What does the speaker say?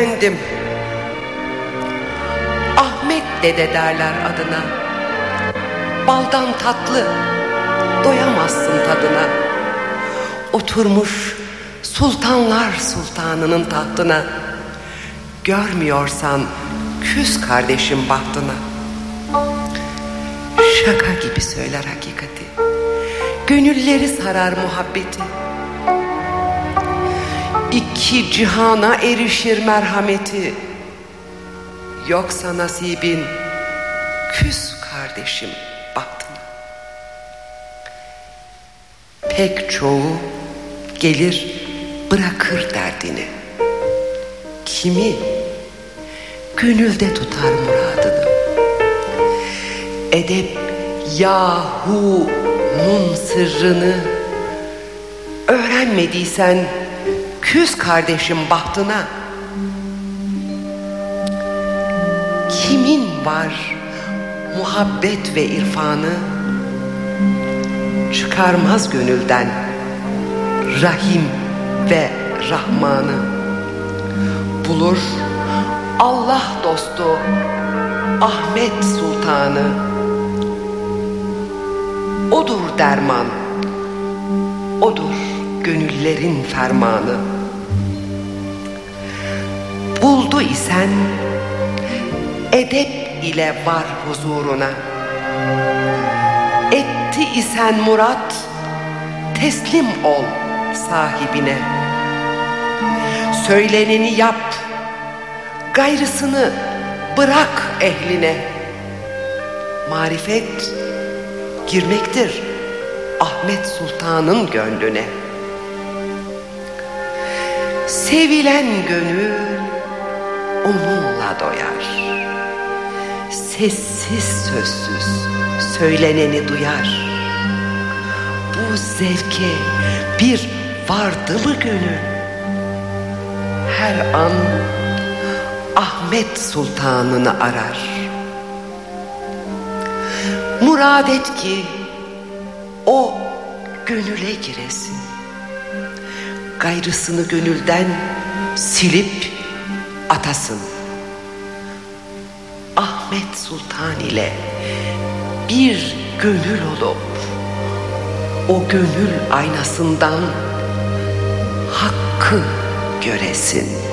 göremedim. Ahmet dede derler adına. Baldan tatlı, doyamazsın tadına. Oturmuş sultanlar sultanının tahtına. Görmüyorsan küs kardeşim bahtına. Şaka gibi söyler hakikati. Gönülleri sarar muhabbeti. İki cihana erişir merhameti. Yoksa nasibin küs kardeşim bahtına. Pek çoğu gelir bırakır derdini. Kimi gönülde tutar muradını. Edep Yahu'nun sırrını öğrenmediysen küs kardeşim bahtına. Kimin var muhabbet ve irfanı? Çıkarmaz gönülden Rahim ve Rahman'ı. Bulur Allah dostu Ahmet Sultan'ı. Odur derman Odur gönüllerin fermanı Buldu isen edep ile var huzuruna. Etti isen murat teslim ol sahibine. Söyleneni yap gayrısını bırak ehline. Marifet girmektir Ahmet Sultan'ın gönlüne. Sevilen gönül onunla doyar. Sessiz sözsüz söyleneni duyar. Bu zevke bir vardı mı gönül. Her an Ahmet Sultan'ını arar. Murad et ki o gönüle giresin. Gayrısını gönülden silip atasın. Ahmet Sultan ile bir gönül olup O gönül aynasından hakkı göresin